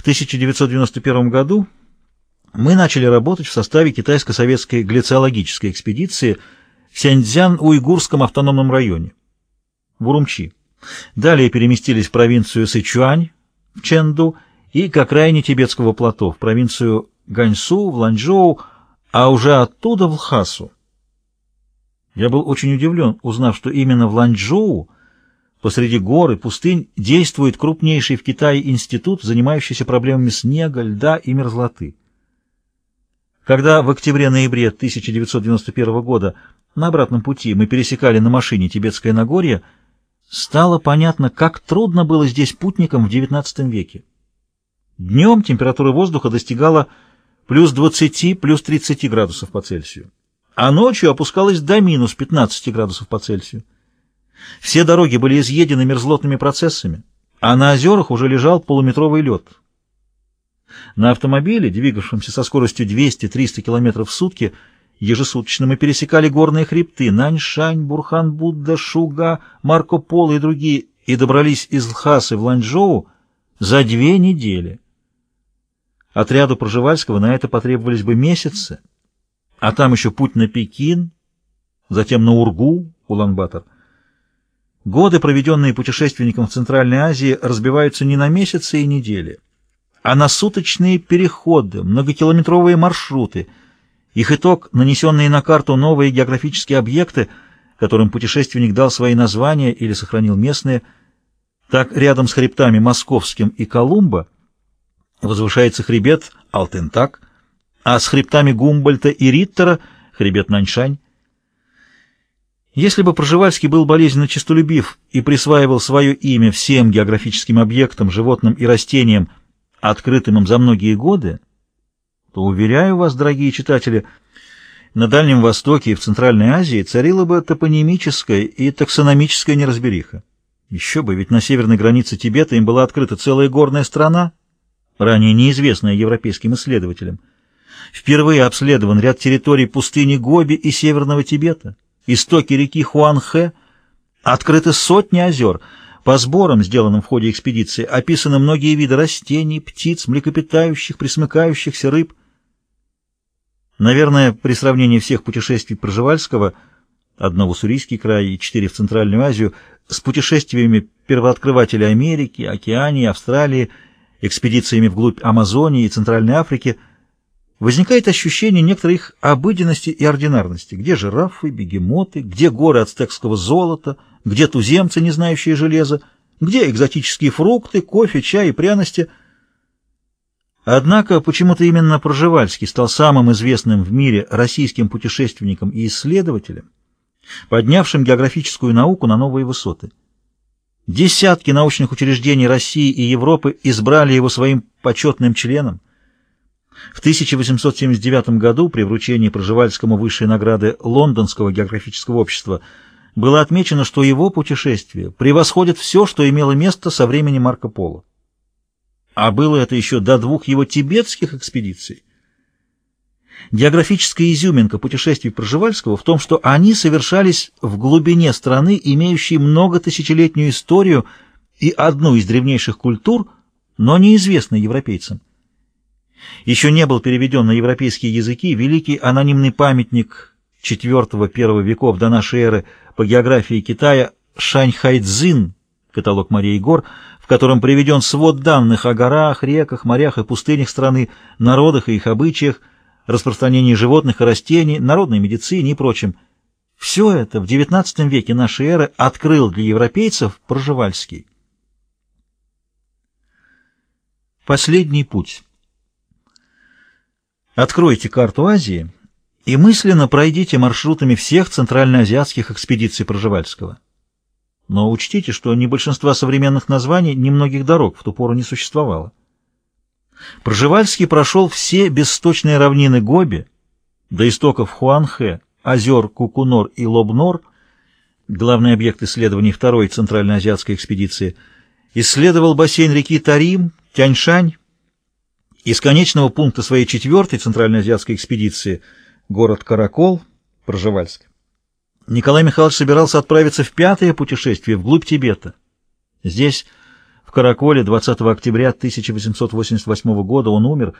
В 1991 году мы начали работать в составе китайско-советской глициологической экспедиции в Сяньцзян-Уйгурском автономном районе, в Урумчи. Далее переместились в провинцию Сычуань, в Чэнду, и к окраине Тибетского плато, в провинцию Ганьсу, в Ланчжоу, а уже оттуда в Лхасу. Я был очень удивлен, узнав, что именно в Ланчжоу, посреди гор и пустынь, действует крупнейший в Китае институт, занимающийся проблемами снега, льда и мерзлоты. Когда в октябре-ноябре 1991 года на обратном пути мы пересекали на машине Тибетское Нагорье, стало понятно, как трудно было здесь путникам в XIX веке. Днем температура воздуха достигала плюс 20, плюс 30 градусов по Цельсию, а ночью опускалась до минус 15 градусов по Цельсию. Все дороги были изъедены мерзлотными процессами, а на озерах уже лежал полуметровый лед. На автомобиле, двигавшемся со скоростью 200-300 км в сутки, ежесуточно мы пересекали горные хребты Наньшань, Бурхан-Будда, Шуга, Марко Поло и другие, и добрались из Лхасы в Ланчжоу за две недели. Отряду Проживальского на это потребовались бы месяцы, а там еще путь на Пекин, затем на Ургу, Улан-Батор. Годы, проведенные путешественником в Центральной Азии, разбиваются не на месяцы и недели, а на суточные переходы, многокилометровые маршруты. Их итог — нанесенные на карту новые географические объекты, которым путешественник дал свои названия или сохранил местные. Так, рядом с хребтами Московским и Колумба возвышается хребет Алтентак, а с хребтами Гумбольта и Риттера — хребет Наньшань. Если бы Проживальский был болезненно честолюбив и присваивал свое имя всем географическим объектам, животным и растениям, открытым им за многие годы, то, уверяю вас, дорогие читатели, на Дальнем Востоке и в Центральной Азии царила бы топонимическая и таксономическая неразбериха. Еще бы, ведь на северной границе Тибета им была открыта целая горная страна, ранее неизвестная европейским исследователям. Впервые обследован ряд территорий пустыни Гоби и Северного Тибета, истоки реки Хуанхэ, открыты сотни озер — по сборам, сделанным в ходе экспедиции, описаны многие виды растений, птиц, млекопитающих, присмыкающихся рыб. Наверное, при сравнении всех путешествий Проживальского, одного в Уссурийский край и четыре в Центральную Азию, с путешествиями первооткрывателя Америки, Океании, Австралии, экспедициями вглубь Амазонии и Центральной Африки, возникает ощущение некоторой их обыденности и ординарности. Где жирафы, бегемоты, где горы ацтекского золота – где туземцы, не знающие железа, где экзотические фрукты, кофе, чай и пряности. Однако почему-то именно Проживальский стал самым известным в мире российским путешественником и исследователем, поднявшим географическую науку на новые высоты. Десятки научных учреждений России и Европы избрали его своим почетным членом. В 1879 году при вручении Проживальскому высшей награды Лондонского географического общества – было отмечено, что его путешествие превосходит все, что имело место со времени Марко Поло. А было это еще до двух его тибетских экспедиций. Географическая изюминка путешествий Проживальского в том, что они совершались в глубине страны, имеющей многотысячелетнюю историю и одну из древнейших культур, но неизвестной европейцам. Еще не был переведен на европейские языки великий анонимный памятник IV-I веков до нашей эры по географии Китая Шаньхайцзин, каталог морей и гор, в котором приведен свод данных о горах, реках, морях и пустынях страны, народах и их обычаях, распространении животных и растений, народной медицине и прочем. Все это в XIX веке нашей эры открыл для европейцев Проживальский. Последний путь. Откройте карту Азии и мысленно пройдите маршрутами всех центральноазиатских экспедиций Проживальского. Но учтите, что ни большинства современных названий, ни многих дорог в ту пору не существовало. Проживальский прошел все бессточные равнины Гоби, до истоков Хуанхэ, озер Кукунор и Лобнор, главный объект исследований второй центральноазиатской экспедиции, исследовал бассейн реки Тарим, Тяньшань, из конечного пункта своей четвертой центральноазиатской экспедиции – город Каракол, Проживальск. Николай Михайлович собирался отправиться в пятое путешествие вглубь Тибета. Здесь, в Караколе 20 октября 1888 года он умер